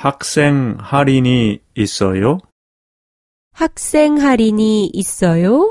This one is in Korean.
학생 할인이 있어요? 학생 할인이 있어요?